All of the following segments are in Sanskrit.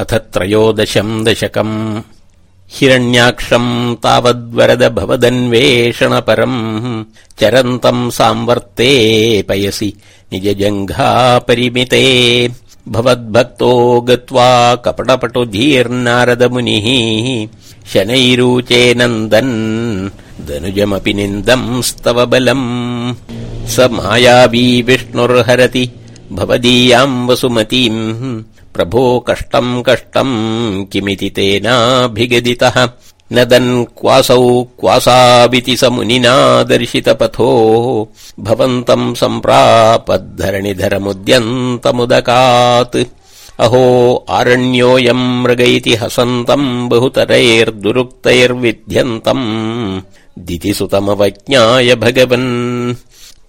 अथ त्रयोदशम् दशकम्। हिरण्याक्षम् तावद्वरद भवदन्वेषणपरम्। चरन्तम् साम्वर्ते पयसि निजजङ्घापरिमिते भवद्भक्तो गत्वा कपटपटुधीर्नारदमुनिः। शनैरूचेनन्दन् दनुजमपि निन्दंस्तव बलम्। स मायावी विष्णुर्हरति भवदीयाम् वसुमतीम् प्रभो कष्टम् कष्टम् किमिति तेनाभिगदितः। नदन् क्वासौ क्वासाविति स मुनिना दर्शितपथो। भवन्तम् सम्प्रापद्धरणिधरमुद्यन्तमुदकात्। अहो आरण्योऽयम् मृग इति हसन्तम् बहुतरैर्दुरुक्तैर्विध्यन्तम् दितिसुतमवज्ञाय भगवन्।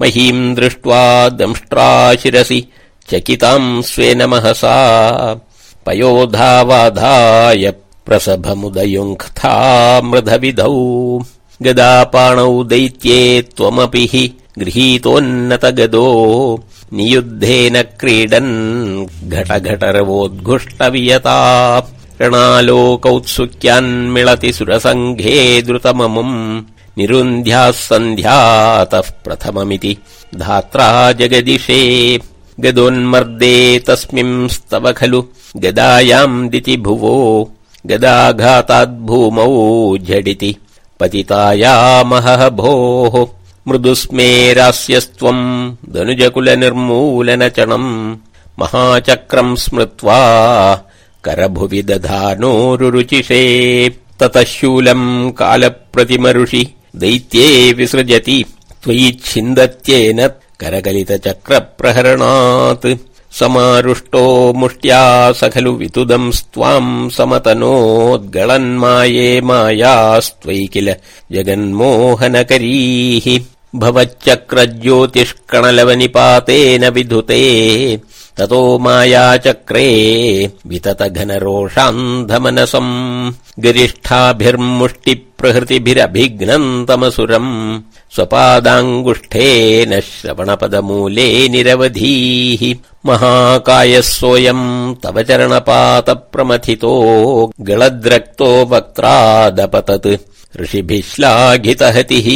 महीम् दृष्ट्वा दंष्ट्राशिरसि चकिताम् स्वेन महसा पयोधावाधाय प्रसभमुदयुङ्क्था मृधविधौ गदापाणौ दैत्ये त्वमपि हि गृहीतोन्नतगदो। नियुद्धेन क्रीडन् घटघटरवोद्घुष्टवियता। रणालोकौत्सुक्यान्मिळति सुरसङ्घे द्रुतममुम्। निरुन्ध्याः सन्ध्यातः प्रथममिति धात्रा जगदिशे गदोन्मर्दे तस्मिंस्तव खलु। गदायाम् दिति भुवो। गदाघाताद्भूमौ झटिति। पतितायामहः भोः मृदुस्मेरास्यस्त्वम् दनुजकुलनिर्मूलनचणम् महाचक्रम् स्मृत्वा करभुवि दधानोरुचिषे ततः शूलम् कालप्रतिमरुषि। दैत्ये विसृजति। त्वयि छिन्दत्येन करकलितचक्रप्रहरणात् समारुष्टो मुष्ट्या स खलु वितुदंस्त्वाम् समतनोद्गळन्माये मायास्त्वयि किल जगन्मोहनकरीः भवच्चक्रज्योतिष्कणलवनिपातेन विधुते ततो मायाचक्रे वितत घनरोषान्धमनसम् गरिष्ठाभिर्मुष्टिप्रहृतिभिरभिघ्नन्तमसुरम् स्वपादाङ्गुष्ठेन श्रवणपदमूले निरवधीः। महाकायः सोऽयम् तव चरणपातप्रमथितो गलद्रक्तो वक्त्रादपतत्। ऋषिभिः श्लाघितहतिः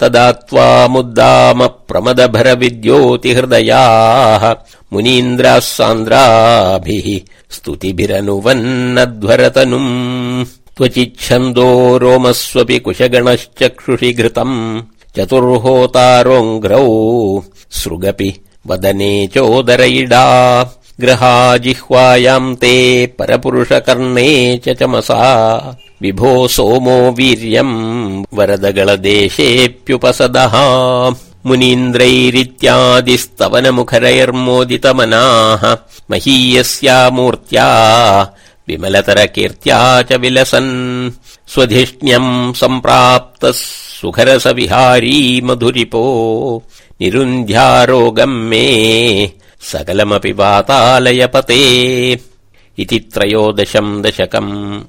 तदा त्वामुद्दामप्रमदभरविद्योतिहृदयाः मुनीन्द्राः सान्द्राभिः स्तुतिभिरनुवन्नध्वरतनुम् त्वचिच्छन्दो रोमस्वपि कुशगणश्चक्षुषि घृतम् चतुर्होतारोऽङ्घ्रौ। सृगपि वदने चोदरयिडा ग्रहाजिह्वायाम् ते परपुरुषकर्णे च चमसा। विभो सोमो वीर्यम् वरदगळदेशेऽप्युपसदः मुनीन्द्रैरित्यादिस्तवनमुखरैर्मोदितमनाः। महीयस्या मूर्त्या विमलतरकीर्त्या च विलसन्। स्वधिष्ण्यम् सम्प्राप्तः सुखरस विहारी मधुरिपो निरुन्ध्यारोगम् मे सकलमपि वातालयपते। इति त्रयोदशम् दशकम्